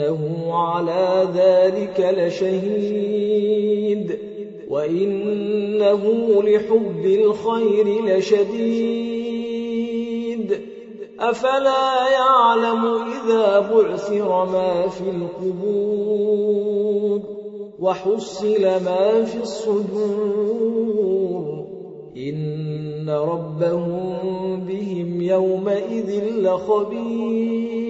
وإنه على ذلك لشهيد وإنه لحب الخير لشديد أفلا يعلم إذا بعثر ما في القبور وحصل ما في الصدور إن ربهم بهم يومئذ لخبير